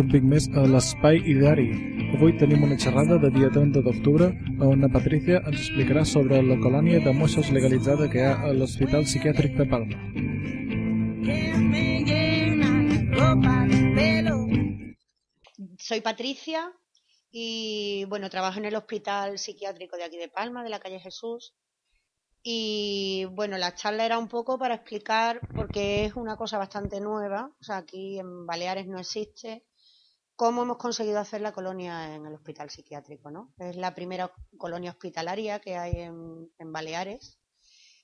Benvinguts un pic més a l'Espai Idari. Avui tenim una xerrada de dia 30 d'octubre on la Patricia ens explicarà sobre la colònia de mossos legalitzada que hi ha a l'Hospital Psiquiàtric de Palma. Soy Patricia y bueno, trabajo en el Hospital Psiquiátrico de aquí de Palma, de la calle Jesús. Y bueno, la charla era un poco para explicar, porque es una cosa bastante nueva, o sea, aquí en Baleares no existe, cómo hemos conseguido hacer la colonia en el hospital psiquiátrico, ¿no? Es la primera colonia hospitalaria que hay en, Baleares.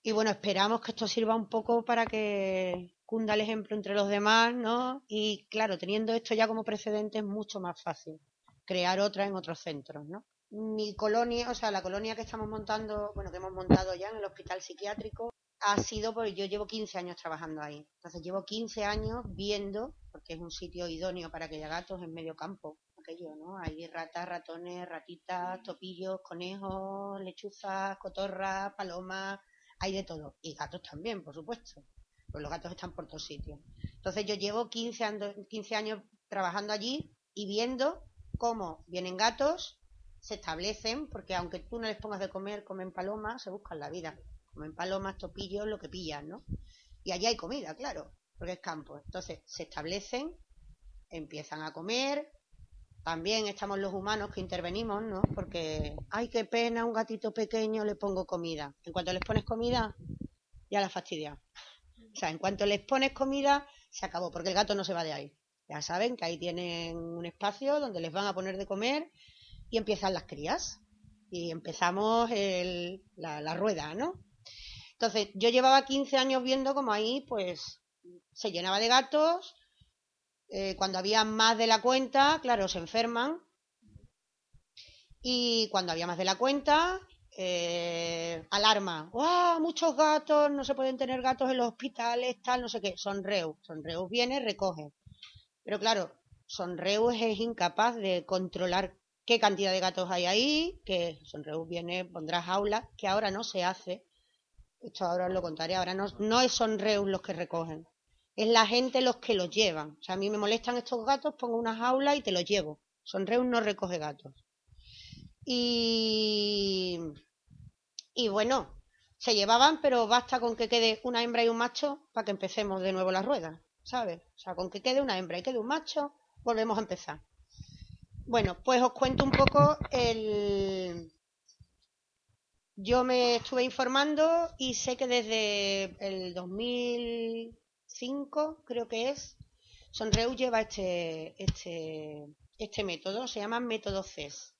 Y bueno, esperamos que esto sirva un poco para que cunda el ejemplo entre los demás, ¿no? Y claro, teniendo esto ya como precedente es mucho más fácil crear otra en otros centros, ¿no? mi colonia, o sea, la colonia que estamos montando, bueno, que hemos montado ya en el hospital psiquiátrico, ha sido porque yo llevo 15 años trabajando ahí. Entonces llevo 15 años viendo, porque es un sitio idóneo para que haya gatos en medio campo, aquello, ¿no? Hay ratas, ratones, ratitas, topillos, conejos, lechuzas, cotorras, palomas, hay de todo. Y gatos también, por supuesto. Pues los gatos están por todos sitios. Entonces yo llevo 15 años, 15 años trabajando allí y viendo cómo vienen gatos, se establecen, porque aunque tú no les pongas de comer, comen palomas, se buscan la vida. Comen palomas, topillos, lo que pillan, ¿no? Y allí hay comida, claro, porque es campo. Entonces se establecen, empiezan a comer. También estamos los humanos que intervenimos, ¿no? Porque, ay, qué pena, un gatito pequeño, le pongo comida. En cuanto les pones comida, ya la fastidia. O sea, en cuanto les pones comida, se acabó, porque el gato no se va de ahí. Ya saben que ahí tienen un espacio donde les van a poner de comer y empiezan las crías. Y empezamos la, rueda, ¿no? Entonces, yo llevaba 15 años viendo como ahí, pues, se llenaba de gatos. Eh, cuando había más de la cuenta, claro, se enferman. Y cuando había más de la cuenta, eh, alarma. ¡Wow! Muchos gatos, no se pueden tener gatos en los hospitales, tal, no sé qué. Sonreu. Sonreu viene, recoge. Pero claro, Sonreu es incapaz de controlar qué cantidad de gatos hay ahí, que Sonreus viene, pondrá jaulas, que ahora no se hace. Esto ahora os lo contaré, ahora no, no es Sonreus los que recogen, es la gente los que los llevan. O sea, a mí me molestan estos gatos, pongo una jaula y te los llevo. Sonreus no recoge gatos. Y, y bueno, se llevaban, pero basta con que quede una hembra y un macho para que empecemos de nuevo la rueda, ¿sabes? O sea, con que quede una hembra y quede un macho, volvemos a empezar. Bueno, pues os cuento un poco el... Yo me estuve informando y sé que desde el 2005, creo que es, Sonreu lleva este, este, este método, se llama método CES.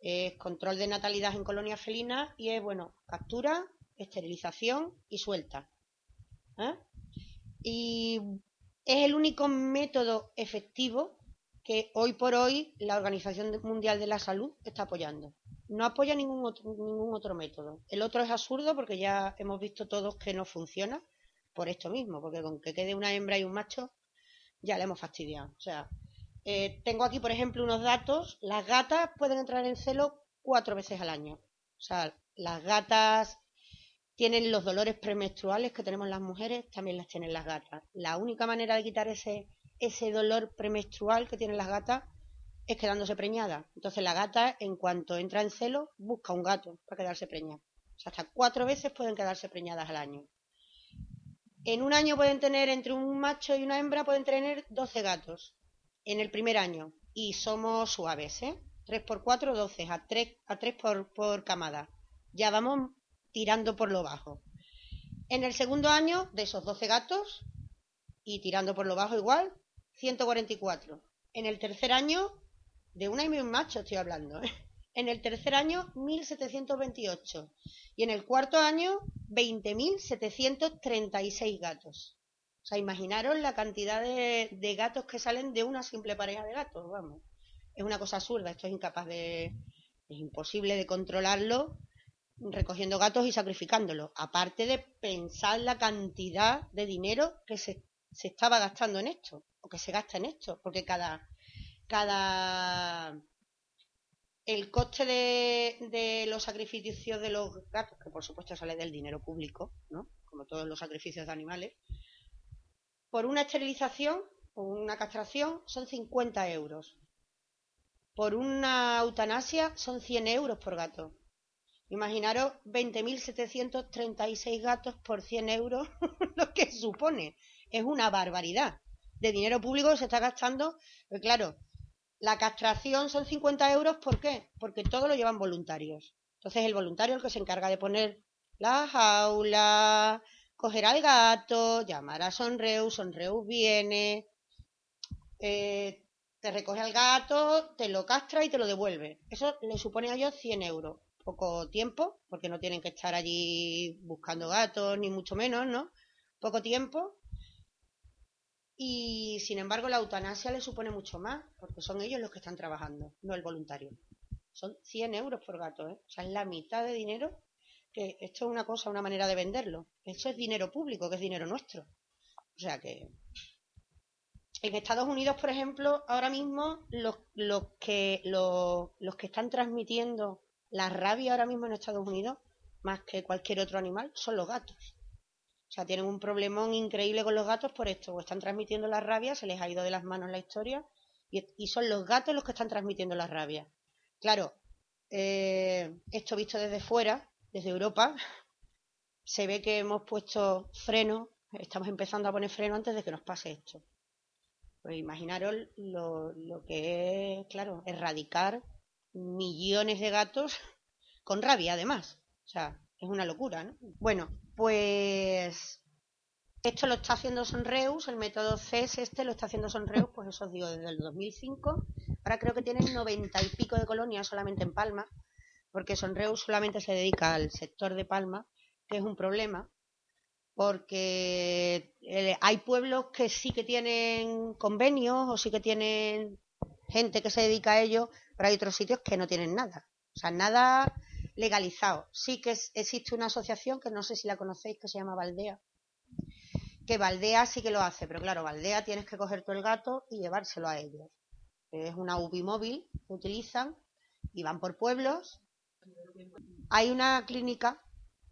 Es control de natalidad en colonias felinas y es, bueno, captura, esterilización y suelta. ¿eh? Y es el único método efectivo que hoy por hoy la Organización Mundial de la Salud está apoyando. No apoya ningún otro, ningún otro método. El otro es absurdo porque ya hemos visto todos que no funciona por esto mismo, porque con que quede una hembra y un macho ya le hemos fastidiado. O sea, eh, tengo aquí, por ejemplo, unos datos. Las gatas pueden entrar en celo cuatro veces al año. O sea, las gatas tienen los dolores premenstruales que tenemos las mujeres, también las tienen las gatas. La única manera de quitar ese ese dolor premenstrual que tienen las gatas es quedándose preñada. Entonces la gata, en cuanto entra en celo, busca un gato para quedarse preñada. O sea, hasta cuatro veces pueden quedarse preñadas al año. En un año pueden tener, entre un macho y una hembra, pueden tener 12 gatos. En el primer año. Y somos suaves, ¿eh? 3 por 4, 12. A 3, a 3 por, por camada. Ya vamos tirando por lo bajo. En el segundo año, de esos 12 gatos, y tirando por lo bajo igual, 144. En el tercer año, de una y un macho estoy hablando, ¿eh? En el tercer año 1728 y en el cuarto año 20.736 gatos. O sea, imaginaros la cantidad de, gatos que salen de una simple pareja de gatos, vamos. Es una cosa absurda, esto es incapaz de... es imposible de controlarlo recogiendo gatos y sacrificándolos. Aparte de pensar la cantidad de dinero que se, se estaba gastando en esto que se gasta en esto, porque cada, cada el coste de, los sacrificios de los gatos, que por supuesto sale del dinero público, ¿no? Como todos los sacrificios de animales, por una esterilización una castración son 50 euros. Por una eutanasia son 100 euros por gato. Imaginaros 20.736 gatos por 100 euros, lo que supone. Es una barbaridad de dinero público se está gastando. Pues claro, la castración son 50 euros, ¿por qué? Porque todo lo llevan voluntarios. Entonces el voluntario es el que se encarga de poner la jaula, coger al gato, llamar a Sonreus, Sonreus viene, eh, te recoge al gato, te lo castra y te lo devuelve. Eso le supone a ellos 100 euros. Poco tiempo, porque no tienen que estar allí buscando gatos, ni mucho menos, ¿no? Poco tiempo. Y sin embargo, la eutanasia le supone mucho más, porque son ellos los que están trabajando, no el voluntario. Son 100 euros por gato, ¿eh? O sea, es la mitad de dinero que esto es una cosa, una manera de venderlo. Eso es dinero público, que es dinero nuestro. O sea que en Estados Unidos, por ejemplo, ahora mismo los, que, los, que están transmitiendo la rabia ahora mismo en Estados Unidos, más que cualquier otro animal, son los gatos. Sea, tienen un problemón increíble con los gatos por esto, o están transmitiendo la rabia, se les ha ido de las manos la historia, y, son los gatos los que están transmitiendo la rabia. Claro, eh, esto visto desde fuera, desde Europa, se ve que hemos puesto freno, estamos empezando a poner freno antes de que nos pase esto. Pues imaginaros lo, que es, claro, erradicar millones de gatos con rabia, además. O sea, es una locura, ¿no? Bueno, pues esto lo está haciendo Sonreus, el método CES este lo está haciendo Sonreus, pues eso os digo, desde el 2005. Ahora creo que tienen noventa y pico de colonias solamente en Palma, porque Sonreus solamente se dedica al sector de Palma, que es un problema, porque eh, hay pueblos que sí que tienen convenios o sí que tienen gente que se dedica a ello, pero hay otros sitios que no tienen nada. O sea, nada legalizado. Sí que existe una asociación que no sé si la conocéis que se llama Valdea. Que Valdea sí que lo hace, pero claro, Valdea tienes que coger tú el gato y llevárselo a ellos. Es una UBI móvil que utilizan y van por pueblos. Hay una clínica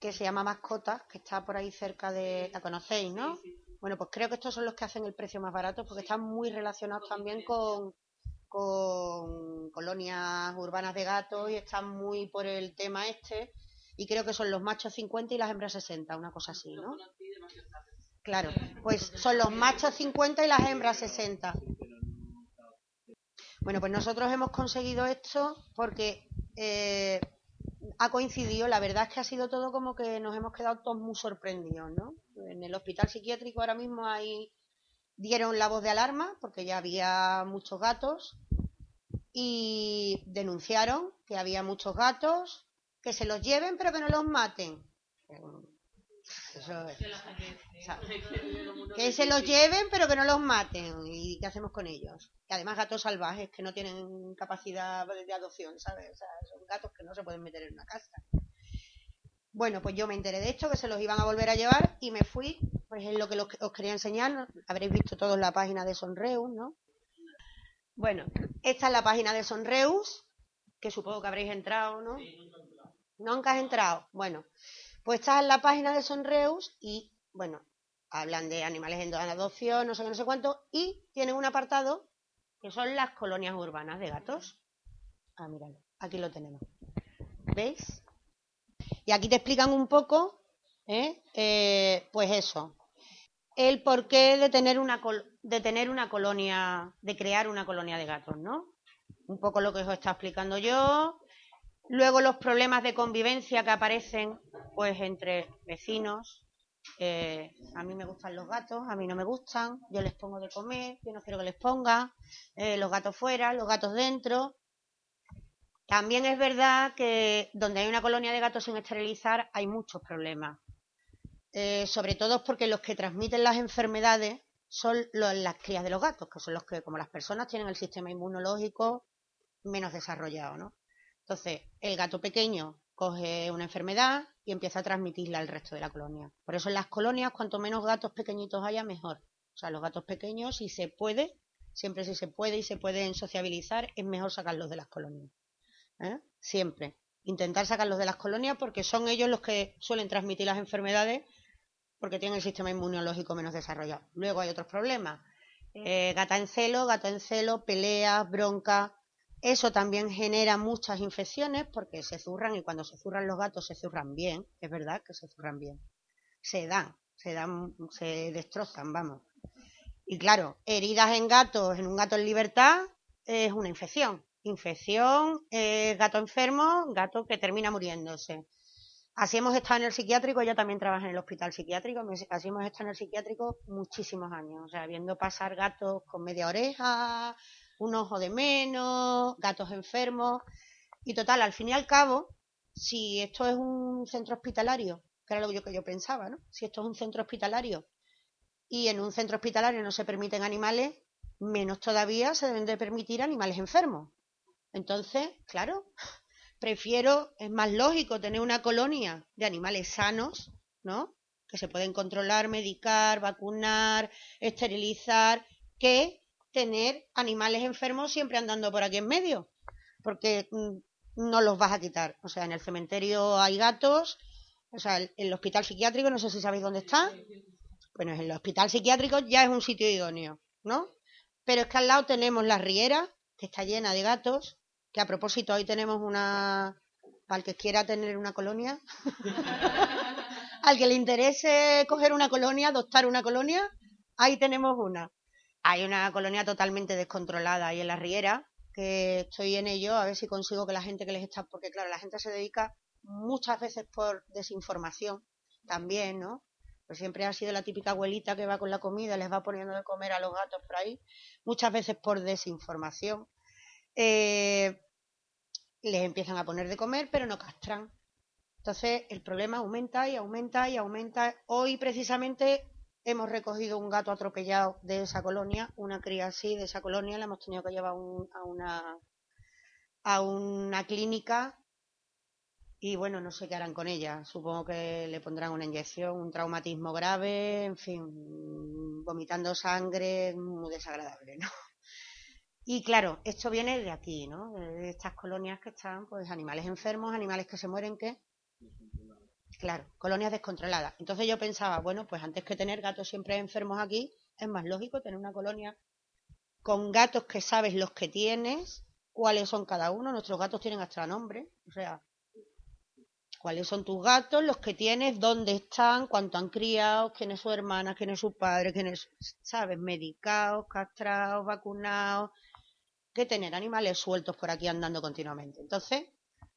que se llama Mascotas, que está por ahí cerca de... ¿La conocéis, no? Bueno, pues creo que estos son los que hacen el precio más barato porque están muy relacionados también con, con colonias urbanas de gatos y están muy por el tema este. Y creo que son los machos 50 y las hembras 60, una cosa así, ¿no? Claro, pues son los machos 50 y las hembras 60. Bueno, pues nosotros hemos conseguido esto porque eh, ha coincidido, la verdad es que ha sido todo como que nos hemos quedado todos muy sorprendidos, ¿no? En el hospital psiquiátrico ahora mismo ahí dieron la voz de alarma porque ya había muchos gatos y denunciaron que había muchos gatos, que se los lleven pero que no los maten. que se los lleven pero que no los maten. ¿Y qué hacemos con ellos? Y además gatos salvajes que no tienen capacidad de adopción, ¿sabes? O sea, son gatos que no se pueden meter en una casa. Bueno, pues yo me enteré de esto, que se los iban a volver a llevar y me fui, pues es lo que os quería enseñar. Habréis visto todos la página de Sonreus, ¿no? Bueno, esta es la página de Sonreus, que supongo que habréis entrado, ¿no? Nunca has entrado. Bueno, pues esta es la página de Sonreus y, bueno, hablan de animales en adopción, no sé qué, no sé cuánto, y tienen un apartado que son las colonias urbanas de gatos. Ah, míralo, aquí lo tenemos. ¿Veis? Y aquí te explican un poco, ¿eh? Eh, pues eso, el porqué de tener, una de tener una colonia, de crear una colonia de gatos, ¿no? Un poco lo que os está explicando yo, Luego los problemas de convivencia que aparecen pues entre vecinos. Eh, a mí me gustan los gatos, a mí no me gustan, yo les pongo de comer, yo no quiero que les ponga, eh, los gatos fuera, los gatos dentro. También es verdad que donde hay una colonia de gatos sin esterilizar hay muchos problemas. Eh, sobre todo porque los que transmiten las enfermedades son las crías de los gatos, que son los que, como las personas, tienen el sistema inmunológico menos desarrollado, ¿no? Entonces, el gato pequeño coge una enfermedad y empieza a transmitirla al resto de la colonia. Por eso en las colonias, cuanto menos gatos pequeñitos haya, mejor. O sea, los gatos pequeños, si se puede, siempre si se puede y se pueden sociabilizar, es mejor sacarlos de las colonias. ¿eh? Siempre. Intentar sacarlos de las colonias porque son ellos los que suelen transmitir las enfermedades porque tienen el sistema inmunológico menos desarrollado. Luego hay otros problemas Eh, gata en celo, gato en celo, peleas, bronca. Eso también genera muchas infecciones porque se zurran y cuando se zurran los gatos se zurran bien, es verdad que se zurran bien. Se dan, se dan, se destrozan, vamos. Y claro, heridas en gatos, en un gato en libertad, es una infección. Infección, eh, gato enfermo, gato que termina muriéndose. Así hemos estado en el psiquiátrico, yo también trabajo en el hospital psiquiátrico, así hemos estado en el psiquiátrico muchísimos años, o sea, viendo pasar gatos con media oreja, un ojo de menos, gatos enfermos, y total, al fin y al cabo, si esto es un centro hospitalario, que era lo que yo pensaba, ¿no? Si esto es un centro hospitalario y en un centro hospitalario no se permiten animales, menos todavía se deben de permitir animales enfermos. Entonces, claro, prefiero, es más lógico tener una colonia de animales sanos, ¿no? Que se pueden controlar, medicar, vacunar, esterilizar, que tener animales enfermos siempre andando por aquí en medio, porque mm, no los vas a quitar. O sea, en el cementerio hay gatos, o sea, el, el hospital psiquiátrico, no sé si sabéis dónde está. Bueno, en el hospital psiquiátrico ya es un sitio idóneo, ¿no? Pero es que al lado tenemos la riera, que está llena de gatos, que a propósito hoy tenemos una, para el que quiera tener una colonia, al que le interese coger una colonia, adoptar una colonia, ahí tenemos una. Hay una colonia totalmente descontrolada ahí en la Riera, que estoy en ello a ver si consigo que la gente que les está, porque claro, la gente se dedica muchas veces por desinformación también, ¿no? Pues siempre ha sido la típica abuelita que va con la comida, les va poniendo de comer a los gatos por ahí, muchas veces por desinformación. Eh, les empiezan a poner de comer, pero no castran. Entonces el problema aumenta y aumenta y aumenta. Hoy precisamente hemos recogido un gato atropellado de esa colonia, una cría así de esa colonia, la hemos tenido que llevar a una a una clínica y bueno, no sé qué harán con ella. Supongo que le pondrán una inyección, un traumatismo grave, en fin, vomitando sangre, muy desagradable, ¿no? Y claro, esto viene de aquí, ¿no? De estas colonias que están, pues, animales enfermos, animales que se mueren, ¿qué? Claro, colonias descontroladas. Entonces yo pensaba, bueno, pues antes que tener gatos siempre enfermos aquí, es más lógico tener una colonia con gatos que sabes los que tienes, cuáles son cada uno. Nuestros gatos tienen hasta nombre, o sea, cuáles son tus gatos, los que tienes, dónde están, cuánto han criado, quién es su hermana, quién es su padre, quién es, ¿sabes? Medicados, castrados, vacunados, que tener animales sueltos por aquí andando continuamente. Entonces,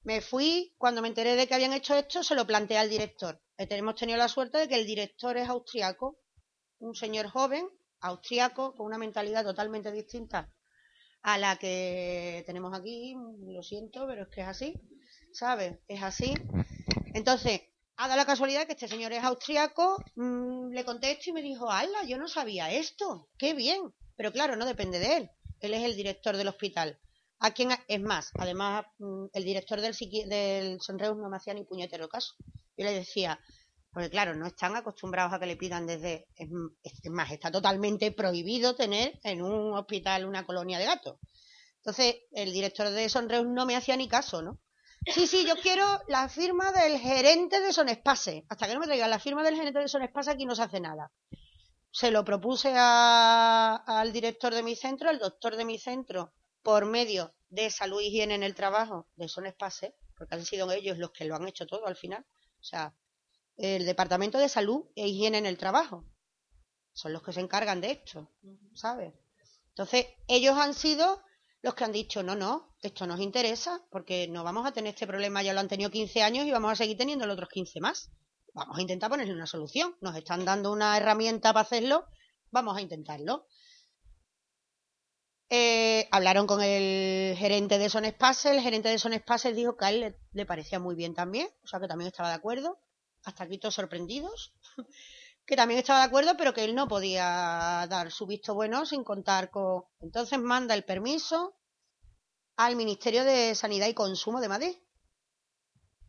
me fui, cuando me enteré de que habían hecho esto, se lo planteé al director. Hemos tenido la suerte de que el director es austriaco, un señor joven, austriaco, con una mentalidad totalmente distinta a la que tenemos aquí, lo siento, pero es que es así, ¿sabes? Es así. Entonces, ha dado la casualidad que este señor es austriaco, mm, le conté esto y me dijo, ¡hala! Yo no sabía esto, qué bien. Pero claro, no depende de él él es el director del hospital. A quien es más, además mm, el director del, del Sonreus no me hacía ni puñetero caso. Yo le decía, porque claro, no están acostumbrados a que le pidan desde, es, más, está totalmente prohibido tener en un hospital una colonia de gatos. Entonces, el director de Sonreus no me hacía ni caso, ¿no? Sí, sí, yo quiero la firma del gerente de Sonespase. Hasta que no me traigan la firma del gerente de Sonespase aquí no se hace nada se lo propuse al director de mi centro, al doctor de mi centro, por medio de salud y higiene en el trabajo de Son Espace, porque han sido ellos los que lo han hecho todo al final. O sea, el departamento de salud e higiene en el trabajo son los que se encargan de esto, ¿sabes? Entonces, ellos han sido los que han dicho, no, no, esto nos interesa porque no vamos a tener este problema, ya lo han tenido 15 años y vamos a seguir teniendo los otros 15 más vamos a intentar ponerle una solución. Nos están dando una herramienta para hacerlo, vamos a intentarlo. Eh, hablaron con el gerente de Son Space, el gerente de Son Space dijo que a él le, parecía muy bien también, o sea que también estaba de acuerdo, hasta aquí todos sorprendidos, que también estaba de acuerdo, pero que él no podía dar su visto bueno sin contar con... Entonces manda el permiso al Ministerio de Sanidad y Consumo de Madrid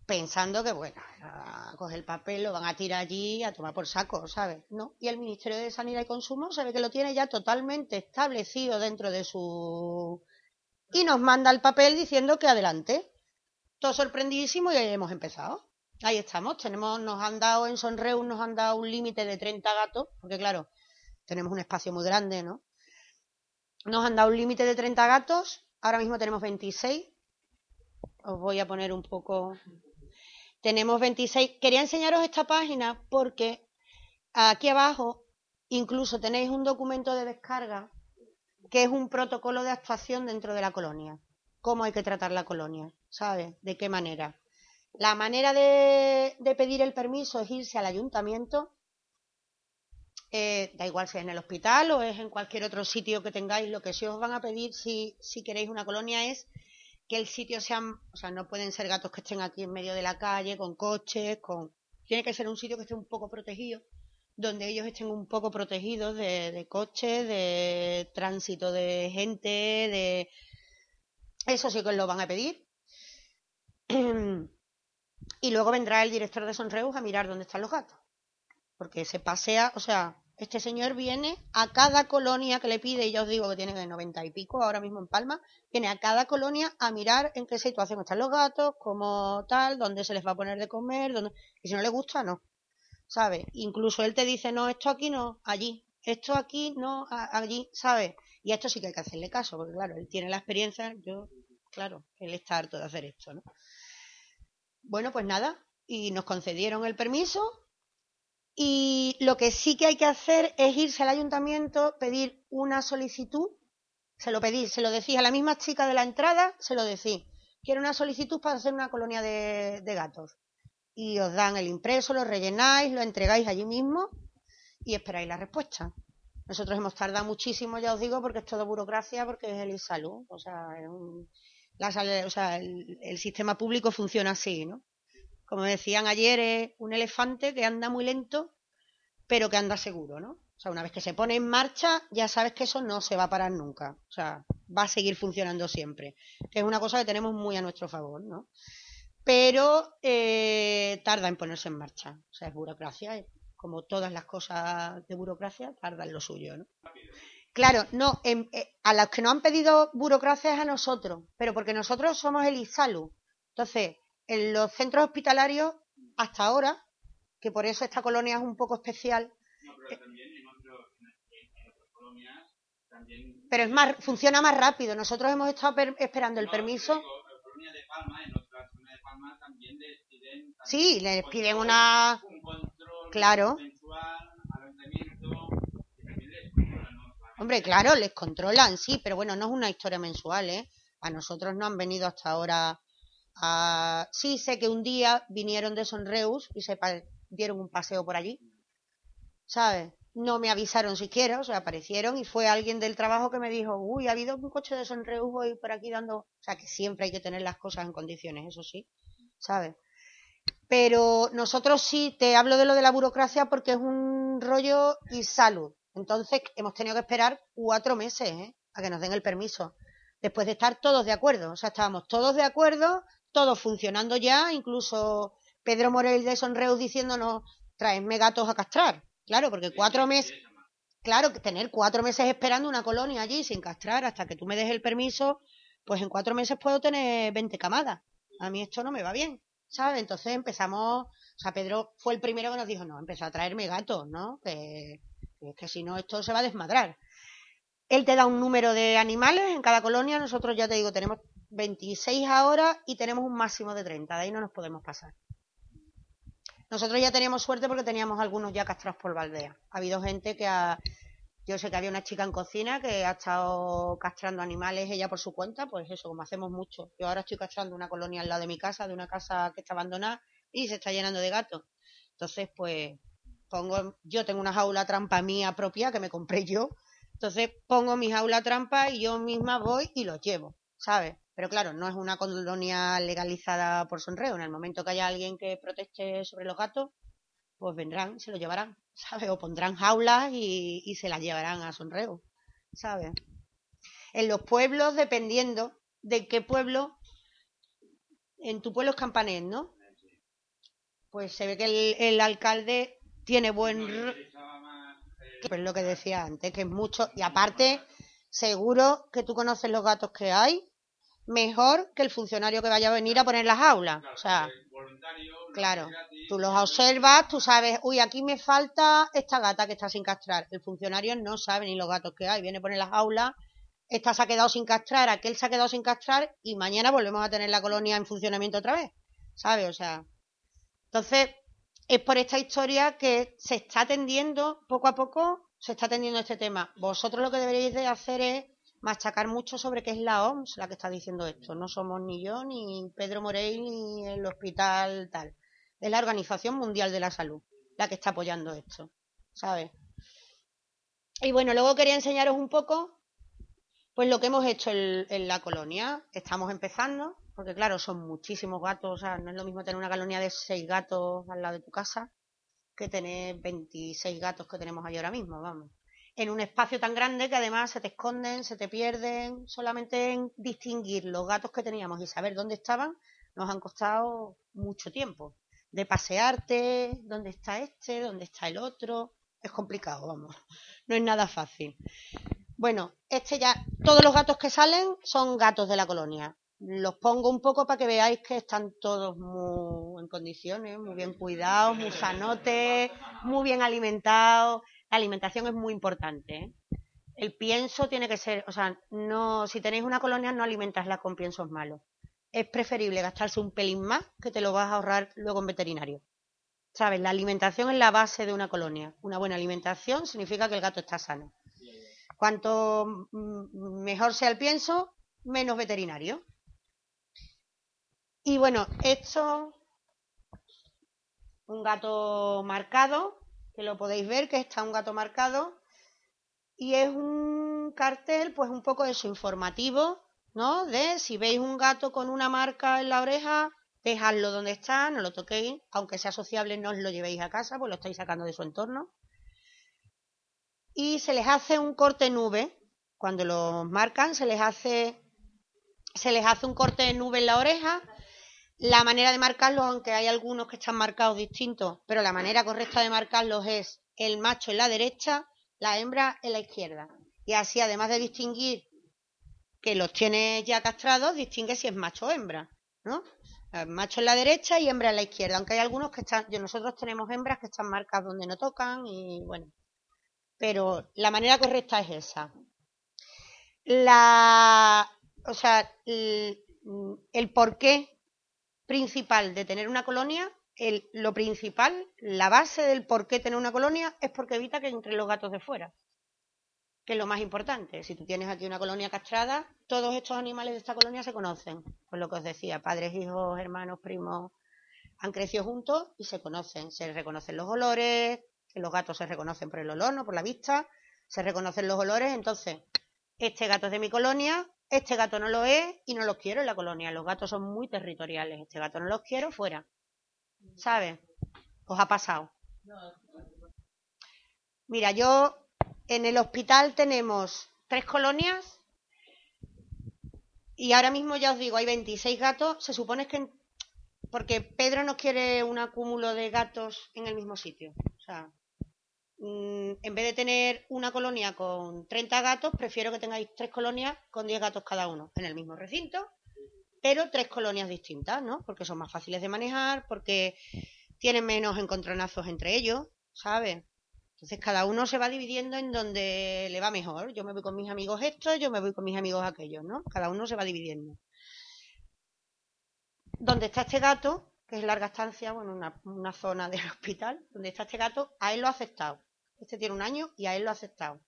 pensando que, bueno, a coger el papel, lo van a tirar allí a tomar por saco, ¿sabes? No. Y el Ministerio de Sanidad y Consumo se ve que lo tiene ya totalmente establecido dentro de su. Y nos manda el papel diciendo que adelante. Todo sorprendidísimo y ahí hemos empezado. Ahí estamos. Tenemos, nos han dado en Sonreus, nos han dado un límite de 30 gatos, porque claro, tenemos un espacio muy grande, ¿no? Nos han dado un límite de 30 gatos, ahora mismo tenemos 26. Os voy a poner un poco. Tenemos 26. Quería enseñaros esta página porque aquí abajo incluso tenéis un documento de descarga que es un protocolo de actuación dentro de la colonia. Cómo hay que tratar la colonia, ¿sabes? De qué manera. La manera de, pedir el permiso es irse al ayuntamiento, eh, da igual si es en el hospital o es en cualquier otro sitio que tengáis, lo que sí os van a pedir si, si queréis una colonia es que el sitio sea, o sea, no pueden ser gatos que estén aquí en medio de la calle, con coches, con... Tiene que ser un sitio que esté un poco protegido, donde ellos estén un poco protegidos de, de coches, de tránsito de gente, de... Eso sí que lo van a pedir. y luego vendrá el director de Sonreus a mirar dónde están los gatos. Porque se pasea, o sea, este señor viene a cada colonia que le pide, y ya os digo que tiene de noventa y pico ahora mismo en Palma, viene a cada colonia a mirar en qué situación están los gatos, cómo tal, dónde se les va a poner de comer, dónde... y si no le gusta, no. ¿Sabes? Incluso él te dice, no, esto aquí no, allí, esto aquí no, allí, ¿sabes? Y esto sí que hay que hacerle caso, porque claro, él tiene la experiencia, yo, claro, él está harto de hacer esto, ¿no? Bueno, pues nada, y nos concedieron el permiso y lo que sí que hay que hacer es irse al ayuntamiento, pedir una solicitud, se lo pedí, se lo decís a la misma chica de la entrada, se lo decís, quiero una solicitud para hacer una colonia de, gatos. Y os dan el impreso, lo rellenáis, lo entregáis allí mismo y esperáis la respuesta. Nosotros hemos tardado muchísimo, ya os digo, porque es todo burocracia, porque es el ISALU. O sea, es un, o sea, el, sistema público funciona así, ¿no? Como decían ayer, es un elefante que anda muy lento, pero que anda seguro, ¿no? O sea, una vez que se pone en marcha, ya sabes que eso no se va a parar nunca. O sea, va a seguir funcionando siempre. Que es una cosa que tenemos muy a nuestro favor, ¿no? Pero eh, tarda en ponerse en marcha. O sea, es burocracia. Como todas las cosas de burocracia, tarda en lo suyo, ¿no? Claro, no, eh, a los que nos han pedido burocracia es a nosotros, pero porque nosotros somos el ISALU. Entonces, en los centros hospitalarios, hasta ahora, que por eso esta colonia es un poco especial. pero es más, funciona más rápido. Nosotros hemos estado esperando el permiso. sí, les piden una. claro. Hombre, claro, les controlan, sí, pero bueno, no es una historia mensual, ¿eh? A nosotros no han venido hasta ahora a... Sí, sé que un día vinieron de Sonreus y se dieron un paseo por allí, ¿sabes? No me avisaron siquiera, o sea, aparecieron y fue alguien del trabajo que me dijo, uy, ha habido un coche de Sonreus hoy por aquí dando... O sea, que siempre hay que tener las cosas en condiciones, eso sí, ¿sabes? Pero nosotros sí, te hablo de lo de la burocracia porque es un rollo y salud. Entonces hemos tenido que esperar cuatro meses ¿eh? a que nos den el permiso. Después de estar todos de acuerdo. O sea, estábamos todos de acuerdo, todos funcionando ya, incluso Pedro Morel de Sonreus diciéndonos, traedme gatos a castrar. Claro, porque cuatro meses, claro, tener cuatro meses esperando una colonia allí sin castrar hasta que tú me des el permiso, pues en cuatro meses puedo tener 20 camadas. A mí esto no me va bien, ¿sabes? Entonces empezamos, o sea, Pedro fue el primero que nos dijo, no, empezó a traerme gatos, ¿no? Que es que si no, esto se va a desmadrar. Él te da un número de animales en cada colonia. Nosotros, ya te digo, tenemos 26 ahora y tenemos un máximo de 30. De ahí no nos podemos pasar. Nosotros ya teníamos suerte porque teníamos algunos ya castrados por Valdea. Ha habido gente que ha... Yo sé que había una chica en cocina que ha estado castrando animales ella por su cuenta, pues eso, como hacemos mucho. Yo ahora estoy castrando una colonia al lado de mi casa, de una casa que está abandonada y se está llenando de gatos. Entonces, pues pongo, yo tengo una jaula trampa mía propia que me compré yo, entonces pongo mi jaula trampa y yo misma voy y los llevo, ¿sabes? Pero claro, no es una colonia legalizada por sonreo. En el momento que haya alguien que proteste sobre los gatos, pues vendrán, se lo llevarán, ¿sabes? O pondrán jaulas y, se las llevarán a sonreo, ¿sabes? En los pueblos, dependiendo de qué pueblo, en tu pueblo es Campanet, ¿no? Pues se ve que el, el alcalde tiene buen... Pues lo que decía antes, que es mucho... Y aparte, seguro que tú conoces los gatos que hay mejor que el funcionario que vaya a venir a poner las aulas. O sea, claro, tú los observas, tú sabes, uy, aquí me falta esta gata que está sin castrar. El funcionario no sabe ni los gatos que hay, viene a poner las aulas esta se ha quedado sin castrar, aquel se ha quedado sin castrar y mañana volvemos a tener la colonia en funcionamiento otra vez, ¿sabes? O sea, entonces es por esta historia que se está atendiendo poco a poco, se está atendiendo este tema. Vosotros lo que deberéis de hacer es machacar mucho sobre qué es la OMS la que está diciendo esto. No somos ni yo, ni Pedro Morey, ni el hospital tal. Es la Organización Mundial de la Salud la que está apoyando esto, ¿sabes? Y bueno, luego quería enseñaros un poco pues lo que hemos hecho en, la colonia. Estamos empezando, porque claro, son muchísimos gatos, o sea, no es lo mismo tener una colonia de seis gatos al lado de tu casa que tener 26 gatos que tenemos ahí ahora mismo, vamos. En un espacio tan grande que además se te esconden, se te pierden, solamente en distinguir los gatos que teníamos y saber dónde estaban, nos han costado mucho tiempo. De pasearte, dónde está este, dónde está el otro, es complicado, vamos. No es nada fácil. Bueno, este ya, todos los gatos que salen son gatos de la colonia. Los pongo un poco para que veáis que están todos muy en condiciones, muy bien cuidados, muy sanotes, muy bien alimentados. La alimentación es muy importante. ¿eh? El pienso tiene que ser, o sea, no, si tenéis una colonia no alimentasla con piensos malos. Es preferible gastarse un pelín más que te lo vas a ahorrar luego en veterinario. ¿Sabes? La alimentación es la base de una colonia. Una buena alimentación significa que el gato está sano. Cuanto mejor sea el pienso, menos veterinario. Y bueno, esto, un gato marcado, que lo podéis ver, que está un gato marcado, y es un cartel, pues un poco eso, informativo, ¿no? De si veis un gato con una marca en la oreja, dejadlo donde está, no lo toquéis, aunque sea sociable, no os lo llevéis a casa, pues lo estáis sacando de su entorno y se les hace un corte nube. Cuando los marcan, se les hace, se les hace un corte nube en la oreja. La manera de marcarlos, aunque hay algunos que están marcados distintos, pero la manera correcta de marcarlos es el macho en la derecha, la hembra en la izquierda. Y así, además de distinguir que los tiene ya castrados, distingue si es macho o hembra, ¿no? macho en la derecha y hembra en la izquierda, aunque hay algunos que están, nosotros tenemos hembras que están marcadas donde no tocan y bueno, pero la manera correcta es esa. La, o sea, el, porqué principal de tener una colonia, el, lo principal, la base del por qué tener una colonia es porque evita que entren los gatos de fuera, que es lo más importante. Si tú tienes aquí una colonia castrada, todos estos animales de esta colonia se conocen, por lo que os decía, padres, hijos, hermanos, primos, han crecido juntos y se conocen, se reconocen los olores, que los gatos se reconocen por el olor, no por la vista, se reconocen los olores, entonces, este gato es de mi colonia, este gato no lo es y no los quiero en la colonia. Los gatos son muy territoriales, este gato no los quiero fuera. ¿Sabes? ¿Os ha pasado? Mira, yo en el hospital tenemos tres colonias y ahora mismo ya os digo, hay 26 gatos. Se supone que porque Pedro no quiere un acúmulo de gatos en el mismo sitio. O sea, en vez de tener una colonia con 30 gatos, prefiero que tengáis tres colonias con 10 gatos cada uno en el mismo recinto, pero tres colonias distintas, ¿no? Porque son más fáciles de manejar, porque tienen menos encontronazos entre ellos, ¿sabes? Entonces cada uno se va dividiendo en donde le va mejor. Yo me voy con mis amigos estos, yo me voy con mis amigos aquellos, ¿no? Cada uno se va dividiendo. Donde está este gato, que es larga estancia, bueno, una, una zona del hospital, donde está este gato, a él lo ha aceptado. Este tiene un año y a él lo ha aceptado.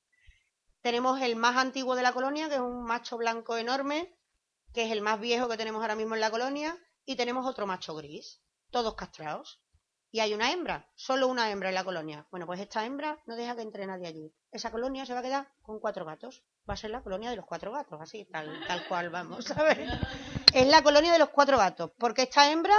Tenemos el más antiguo de la colonia, que es un macho blanco enorme, que es el más viejo que tenemos ahora mismo en la colonia, y tenemos otro macho gris, todos castrados. Y hay una hembra, solo una hembra en la colonia. Bueno, pues esta hembra no deja que entre nadie allí. Esa colonia se va a quedar con cuatro gatos. Va a ser la colonia de los cuatro gatos, así, tal, tal cual vamos ver. Es la colonia de los cuatro gatos, porque esta hembra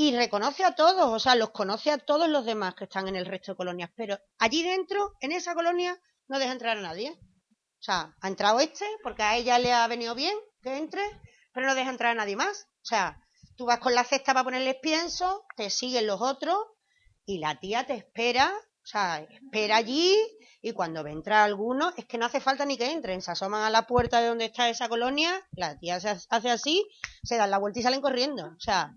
y reconoce a todos, o sea, los conoce a todos los demás que están en el resto de colonias, pero allí dentro, en esa colonia, no deja entrar a nadie. O sea, ha entrado este porque a ella le ha venido bien que entre, pero no deja entrar a nadie más. O sea, tú vas con la cesta para ponerles pienso, te siguen los otros y la tía te espera, o sea, espera allí y cuando ve entrar alguno, es que no hace falta ni que entren, se asoman a la puerta de donde está esa colonia, la tía se hace así, se dan la vuelta y salen corriendo. O sea,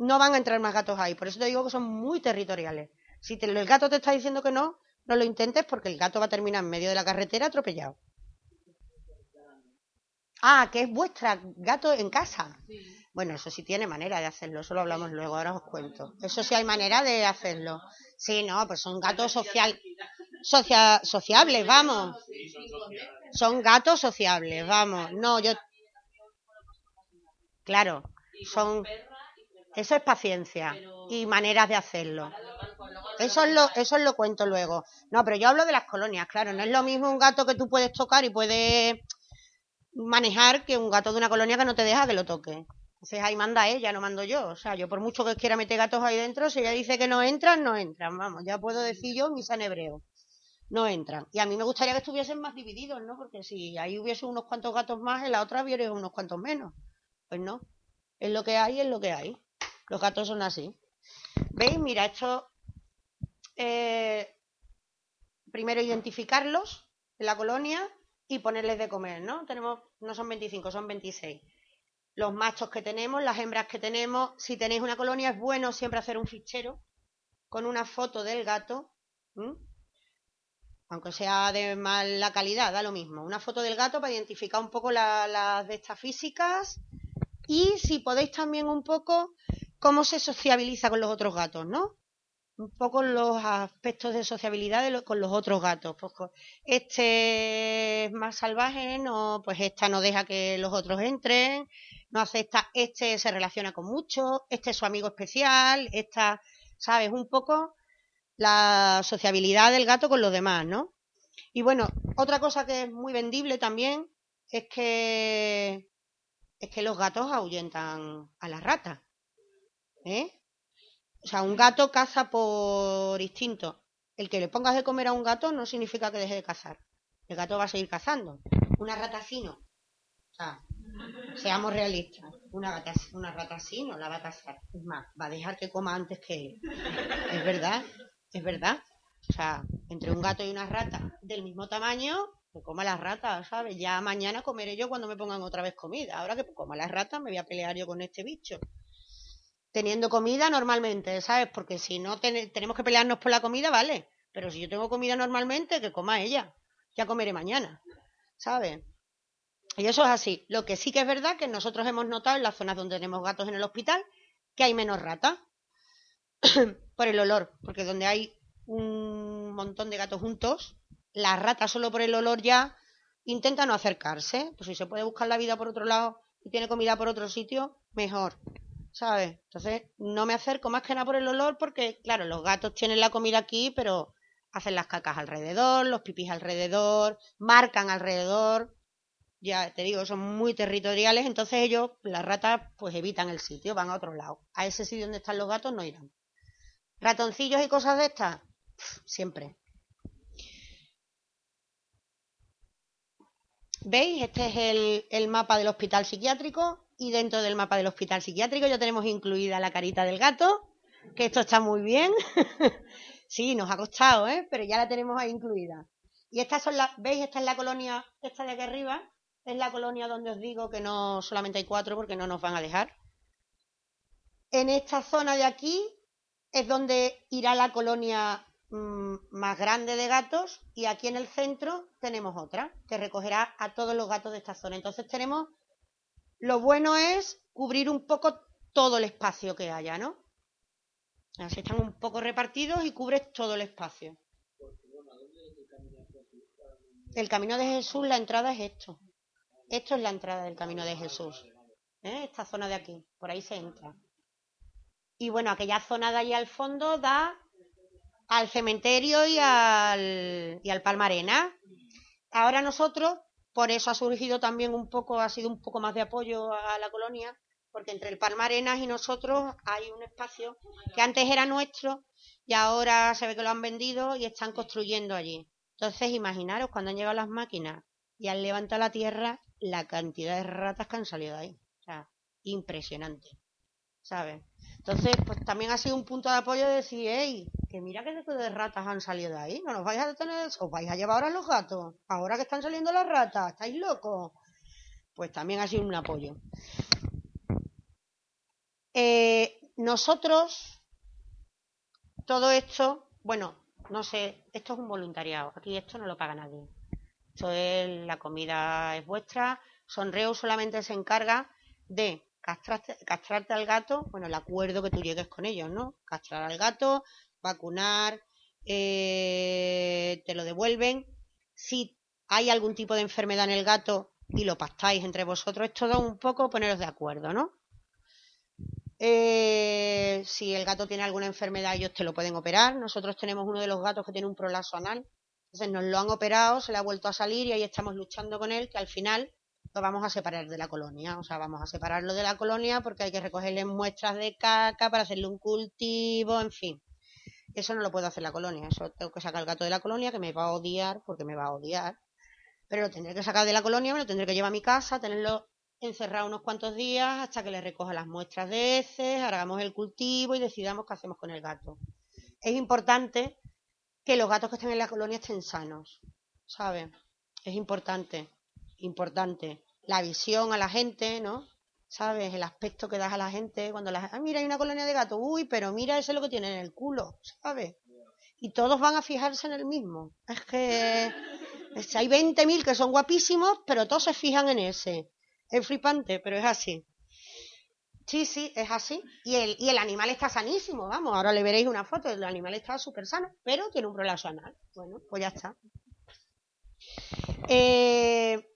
no van a entrar más gatos ahí. Por eso te digo que son muy territoriales. Si el gato te está diciendo que no, no lo intentes porque el gato va a terminar en medio de la carretera atropellado. Ah, que es vuestra gato en casa. Bueno, eso sí tiene manera de hacerlo, eso lo hablamos luego, ahora os cuento. Eso sí hay manera de hacerlo. Sí, no, pues son gatos social, sociables, vamos. Son gatos sociables, vamos. No, yo. Claro, son. Eso es paciencia y maneras de hacerlo. Eso es, lo, eso es lo cuento luego. No, pero yo hablo de las colonias, claro. No es lo mismo un gato que tú puedes tocar y puedes manejar que un gato de una colonia que no te deja que lo toque. Entonces ahí manda ella, no mando yo. O sea, yo por mucho que quiera meter gatos ahí dentro, si ella dice que no entran, no entran. Vamos, ya puedo decir yo misa en hebreo. No entran. Y a mí me gustaría que estuviesen más divididos, ¿no? Porque si ahí hubiese unos cuantos gatos más, en la otra hubiera unos cuantos menos. Pues no. Es lo que hay, es lo que hay. Los gatos son así. ¿Veis? Mira, esto. Eh, primero identificarlos en la colonia y ponerles de comer, ¿no? Tenemos, no son 25, son 26. Los machos que tenemos, las hembras que tenemos. Si tenéis una colonia, es bueno siempre hacer un fichero con una foto del gato. Aunque sea de mala calidad, da lo mismo. Una foto del gato para identificar un poco las de estas físicas. Y si podéis también un poco cómo se sociabiliza con los otros gatos, ¿no? un poco los aspectos de sociabilidad con los otros gatos. Pues, este es más salvaje, no, pues esta no deja que los otros entren, no acepta, este se relaciona con muchos, este es su amigo especial, esta, ¿sabes? Un poco la sociabilidad del gato con los demás, ¿no? Y bueno, otra cosa que es muy vendible también es que es que los gatos ahuyentan a las ratas. ¿Eh? O sea, un gato caza por instinto. El que le pongas de comer a un gato no significa que deje de cazar. El gato va a seguir cazando. Una rata así no. O sea, seamos realistas. Una, gata, una rata así no la va a cazar. Es más, va a dejar que coma antes que él. Es verdad, es verdad. O sea, entre un gato y una rata del mismo tamaño, que coma las ratas, ¿sabes? Ya mañana comeré yo cuando me pongan otra vez comida. Ahora que coma las ratas, me voy a pelear yo con este bicho teniendo comida normalmente, ¿sabes? Porque si no tenemos que pelearnos por la comida, vale. Pero si yo tengo comida normalmente, que coma ella. Ya comeré mañana, ¿sabes? Y eso es así. Lo que sí que es verdad que nosotros hemos notado en las zonas donde tenemos gatos en el hospital que hay menos ratas por el olor. Porque donde hay un montón de gatos juntos, las ratas solo por el olor ya intentan no acercarse. Pues si se puede buscar la vida por otro lado y tiene comida por otro sitio, mejor. ¿Sabes? Entonces no me acerco más que nada por el olor porque, claro, los gatos tienen la comida aquí, pero hacen las cacas alrededor, los pipis alrededor, marcan alrededor. Ya te digo, son muy territoriales, entonces ellos, las ratas, pues evitan el sitio, van a otro lado. A ese sitio donde están los gatos no irán. Ratoncillos y cosas de estas, siempre. ¿Veis? Este es el, el mapa del hospital psiquiátrico y dentro del mapa del hospital psiquiátrico ya tenemos incluida la carita del gato, que esto está muy bien. sí, nos ha costado, ¿eh? Pero ya la tenemos ahí incluida. Y estas son las, ¿veis? Esta es la colonia, esta de aquí arriba, es la colonia donde os digo que no solamente hay cuatro porque no nos van a dejar. En esta zona de aquí es donde irá la colonia mm, más grande de gatos y aquí en el centro tenemos otra que recogerá a todos los gatos de esta zona. Entonces tenemos lo bueno es cubrir un poco todo el espacio que haya, ¿no? Así están un poco repartidos y cubres todo el espacio. El camino de Jesús, la entrada es esto. Esto es la entrada del camino de Jesús. ¿eh? Esta zona de aquí, por ahí se entra. Y bueno, aquella zona de allí al fondo da al cementerio y al, y al Palmarena. Ahora nosotros por eso ha surgido también un poco, ha sido un poco más de apoyo a la colonia, porque entre el Palma Arenas y nosotros hay un espacio que antes era nuestro y ahora se ve que lo han vendido y están construyendo allí. Entonces, imaginaros cuando han llegado las máquinas y han levantado la tierra, la cantidad de ratas que han salido de ahí. O sea, impresionante. ¿Sabes? Entonces, pues también ha sido un punto de apoyo de decir, hey, que mira que de ratas han salido de ahí, no nos vais a detener, os vais a llevar ahora los gatos, ahora que están saliendo las ratas, estáis locos. Pues también ha sido un apoyo. Eh, nosotros, todo esto, bueno, no sé, esto es un voluntariado, aquí esto no lo paga nadie. Esto es, la comida es vuestra. Sonreo solamente se encarga de castrarte, castrarte al gato, bueno, el acuerdo que tú llegues con ellos, ¿no? Castrar al gato, vacunar, eh, te lo devuelven. Si hay algún tipo de enfermedad en el gato y lo pactáis entre vosotros, es todo un poco poneros de acuerdo, ¿no? Eh, si el gato tiene alguna enfermedad, ellos te lo pueden operar. Nosotros tenemos uno de los gatos que tiene un prolazo anal. Entonces nos lo han operado, se le ha vuelto a salir y ahí estamos luchando con él, que al final lo vamos a separar de la colonia. O sea, vamos a separarlo de la colonia porque hay que recogerle muestras de caca para hacerle un cultivo, en fin. Eso no lo puedo hacer la colonia. Eso tengo que sacar el gato de la colonia, que me va a odiar, porque me va a odiar. Pero lo tendré que sacar de la colonia, me lo tendré que llevar a mi casa, tenerlo encerrado unos cuantos días hasta que le recoja las muestras de heces, hagamos el cultivo y decidamos qué hacemos con el gato. Es importante que los gatos que estén en la colonia estén sanos, ¿sabes? Es importante, importante. La visión a la gente, ¿no? ¿Sabes? El aspecto que das a la gente cuando la ah, mira, hay una colonia de gatos, uy, pero mira, ese es lo que tiene en el culo, ¿sabes? Y todos van a fijarse en el mismo. Es que hay 20.000 que son guapísimos, pero todos se fijan en ese. Es flipante, pero es así. Sí, sí, es así. Y el, y el animal está sanísimo, vamos. Ahora le veréis una foto. El animal está súper sano, pero tiene un prolazo anal. Bueno, pues ya está. Eh,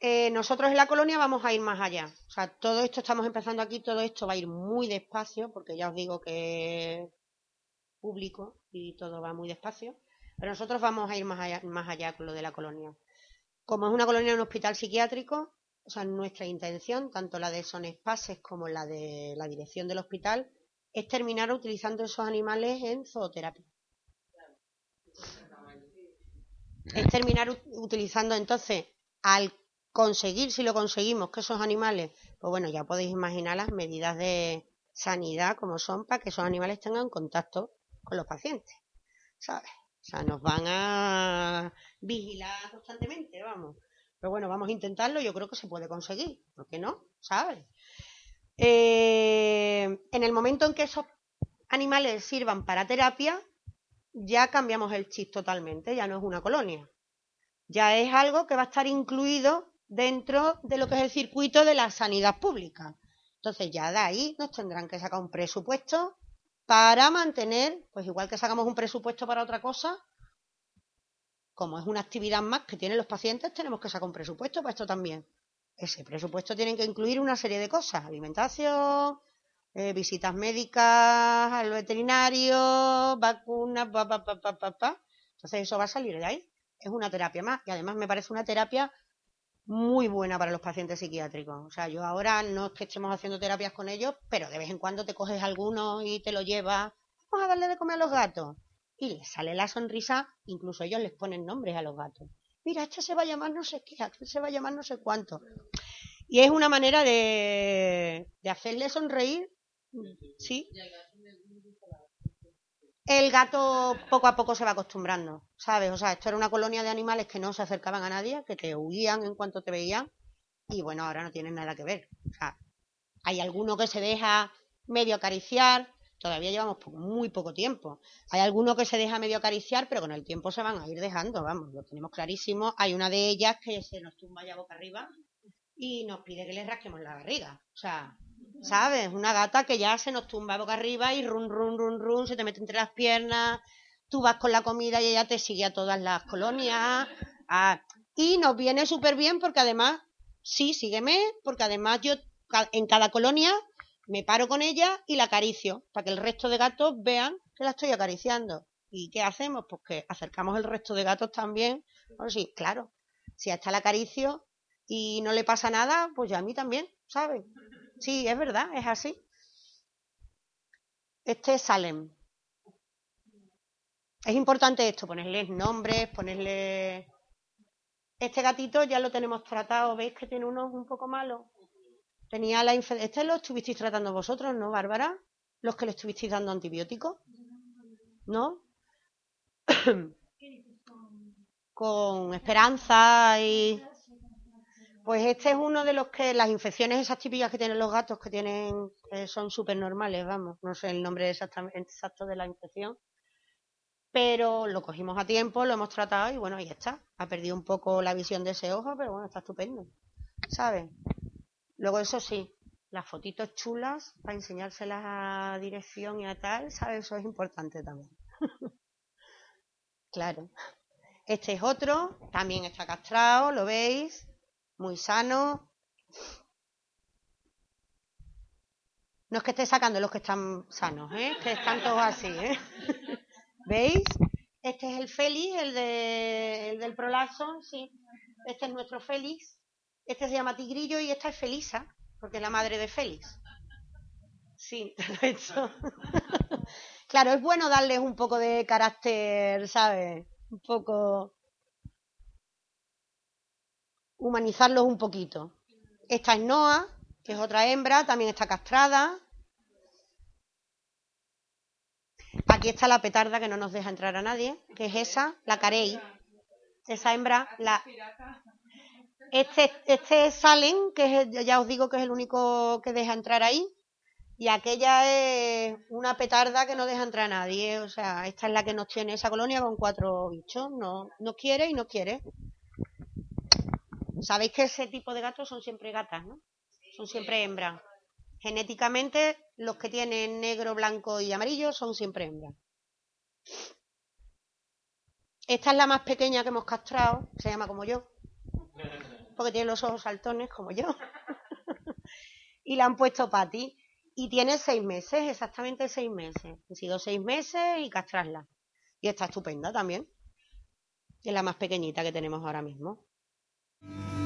eh, nosotros en la colonia vamos a ir más allá. O sea, todo esto estamos empezando aquí, todo esto va a ir muy despacio, porque ya os digo que es público y todo va muy despacio. Pero nosotros vamos a ir más allá, más allá con lo de la colonia. Como es una colonia en un hospital psiquiátrico, o sea, nuestra intención, tanto la de Son Espaces como la de la dirección del hospital, es terminar utilizando esos animales en zooterapia. Es terminar utilizando entonces al conseguir, si lo conseguimos, que esos animales, pues bueno, ya podéis imaginar las medidas de sanidad como son para que esos animales tengan contacto con los pacientes, ¿sabes? O sea, nos van a vigilar constantemente, vamos. Pero bueno, vamos a intentarlo, yo creo que se puede conseguir, ¿por qué no? ¿Sabes? Eh, en el momento en que esos animales sirvan para terapia, ya cambiamos el chip totalmente, ya no es una colonia. Ya es algo que va a estar incluido dentro de lo que es el circuito de la sanidad pública. Entonces ya de ahí nos tendrán que sacar un presupuesto para mantener, pues igual que sacamos un presupuesto para otra cosa, como es una actividad más que tienen los pacientes, tenemos que sacar un presupuesto para esto también. Ese presupuesto tiene que incluir una serie de cosas, alimentación, eh, visitas médicas al veterinario, vacunas, pa, pa, pa, pa, pa. Entonces eso va a salir de ahí. Es una terapia más y además me parece una terapia muy buena para los pacientes psiquiátricos. O sea, yo ahora no es que estemos haciendo terapias con ellos, pero de vez en cuando te coges alguno y te lo llevas. Vamos a darle de comer a los gatos. Y les sale la sonrisa, incluso ellos les ponen nombres a los gatos. Mira, este se va a llamar no sé qué, este se va a llamar no sé cuánto. Y es una manera de, de hacerle sonreír. Sí el gato poco a poco se va acostumbrando, ¿sabes? O sea, esto era una colonia de animales que no se acercaban a nadie, que te huían en cuanto te veían, y bueno, ahora no tienen nada que ver. O sea, hay alguno que se deja medio acariciar, todavía llevamos muy poco tiempo. Hay alguno que se deja medio acariciar, pero con el tiempo se van a ir dejando, vamos, lo tenemos clarísimo. Hay una de ellas que se nos tumba ya boca arriba y nos pide que le rasquemos la barriga. O sea, ¿sabes? Una gata que ya se nos tumba boca arriba y run, run, run, run, se te mete entre las piernas, tú vas con la comida y ella te sigue a todas las colonias. Ah, y nos viene súper bien porque además, sí, sígueme, porque además yo en cada colonia me paro con ella y la acaricio, para que el resto de gatos vean que la estoy acariciando. ¿Y qué hacemos? Pues que acercamos el resto de gatos también. Sí, claro, si hasta la acaricio y no le pasa nada, pues ya a mí también, ¿sabes? Sí, es verdad, es así. Este es Salem. Es importante esto, ponerles nombres, ponerle... Este gatito ya lo tenemos tratado, ¿veis que tiene unos un poco malos? Tenía la Este lo estuvisteis tratando vosotros, ¿no, Bárbara? Los que le estuvisteis dando antibióticos. ¿No? Con esperanza y pues este es uno de los que las infecciones esas típicas que tienen los gatos que tienen son súper normales, vamos, no sé el nombre exacto de la infección. pero lo cogimos a tiempo, lo hemos tratado y bueno, ahí está. Ha perdido un poco la visión de ese ojo, pero bueno, está estupendo. ¿Sabes? Luego eso sí, las fotitos chulas para enseñárselas a dirección y a tal, ¿sabes? Eso es importante también. claro. Este es otro, también está castrado, lo veis, muy sano. No es que esté sacando los que están sanos, ¿eh? que están todos así, ¿eh? ¿Veis? Este es el Félix, el, de, el del prolazo, sí. Este es nuestro Félix. Este se llama Tigrillo y esta es Felisa, porque es la madre de Félix. Sí, hecho. claro, es bueno darles un poco de carácter, ¿sabes? Un poco. Humanizarlos un poquito. Esta es Noah, que es otra hembra, también está castrada. Aquí está la petarda que no nos deja entrar a nadie, que es esa, la carey. Esa hembra, la. Este, este es Salen, que es, ya os digo que es el único que deja entrar ahí. Y aquella es una petarda que no deja entrar a nadie. O sea, esta es la que nos tiene esa colonia con cuatro bichos. No, no quiere y no quiere. Sabéis que ese tipo de gatos son siempre gatas, ¿no? Son siempre hembras. Genéticamente, los que tienen negro, blanco y amarillo son siempre hembras. Esta es la más pequeña que hemos castrado, se llama como yo, porque tiene los ojos saltones como yo. y la han puesto Patty. Y tiene seis meses, exactamente seis meses. Han sido seis meses y castrarla. Y está estupenda también. Es la más pequeñita que tenemos ahora mismo. Thank.